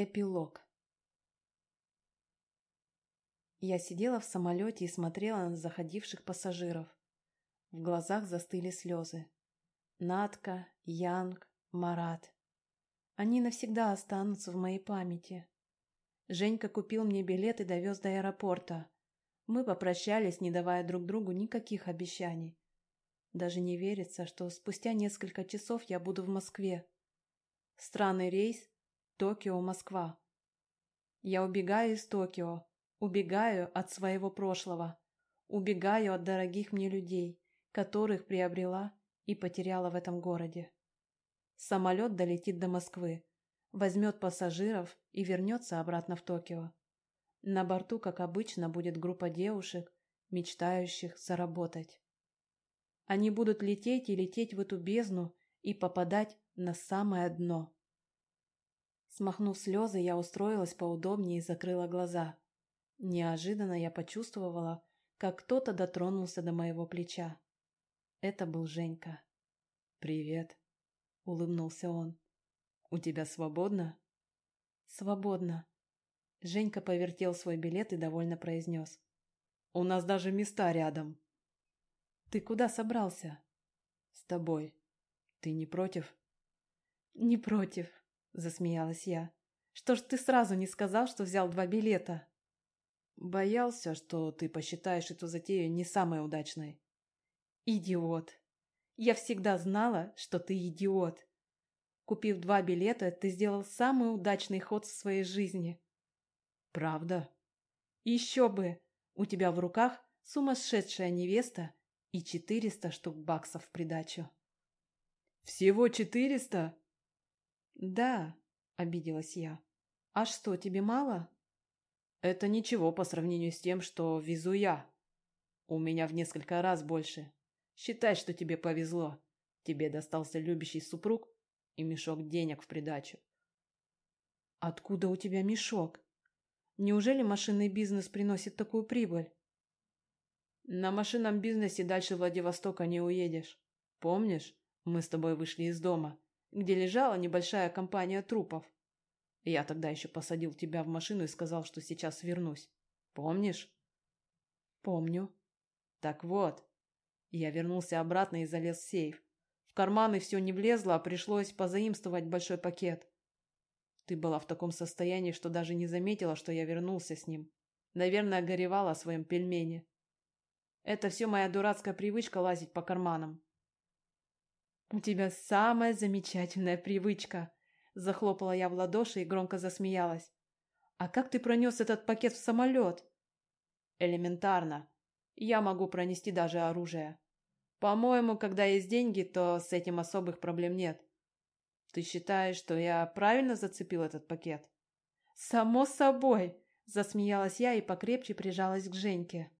Эпилог Я сидела в самолете и смотрела на заходивших пассажиров. В глазах застыли слезы. Надка, Янг, Марат. Они навсегда останутся в моей памяти. Женька купил мне билет и довез до аэропорта. Мы попрощались, не давая друг другу никаких обещаний. Даже не верится, что спустя несколько часов я буду в Москве. Странный рейс Токио-Москва. Я убегаю из Токио, убегаю от своего прошлого, убегаю от дорогих мне людей, которых приобрела и потеряла в этом городе. Самолет долетит до Москвы, возьмет пассажиров и вернется обратно в Токио. На борту, как обычно, будет группа девушек, мечтающих заработать. Они будут лететь и лететь в эту бездну и попадать на самое дно. Смахнув слезы, я устроилась поудобнее и закрыла глаза. Неожиданно я почувствовала, как кто-то дотронулся до моего плеча. Это был Женька. «Привет», — улыбнулся он. «У тебя свободно?» «Свободно». Женька повертел свой билет и довольно произнес. «У нас даже места рядом». «Ты куда собрался?» «С тобой. Ты не против?» «Не против», — засмеялась я. «Что ж ты сразу не сказал, что взял два билета?» «Боялся, что ты посчитаешь эту затею не самой удачной». «Идиот! Я всегда знала, что ты идиот. Купив два билета, ты сделал самый удачный ход в своей жизни». «Правда?» «Еще бы! У тебя в руках сумасшедшая невеста и четыреста штук баксов в придачу». «Всего четыреста?» «Да», — обиделась я. «А что, тебе мало?» «Это ничего по сравнению с тем, что везу я. У меня в несколько раз больше. Считай, что тебе повезло. Тебе достался любящий супруг и мешок денег в придачу». «Откуда у тебя мешок? Неужели машинный бизнес приносит такую прибыль?» «На машинном бизнесе дальше Владивостока не уедешь. Помнишь, мы с тобой вышли из дома?» Где лежала небольшая компания трупов. Я тогда еще посадил тебя в машину и сказал, что сейчас вернусь. Помнишь? Помню. Так вот, я вернулся обратно и залез в сейф. В карманы все не влезло, а пришлось позаимствовать большой пакет. Ты была в таком состоянии, что даже не заметила, что я вернулся с ним. Наверное, горевала о своем пельмене. Это все моя дурацкая привычка лазить по карманам. «У тебя самая замечательная привычка!» Захлопала я в ладоши и громко засмеялась. «А как ты пронес этот пакет в самолет?» «Элементарно. Я могу пронести даже оружие. По-моему, когда есть деньги, то с этим особых проблем нет. Ты считаешь, что я правильно зацепил этот пакет?» «Само собой!» – засмеялась я и покрепче прижалась к Женьке.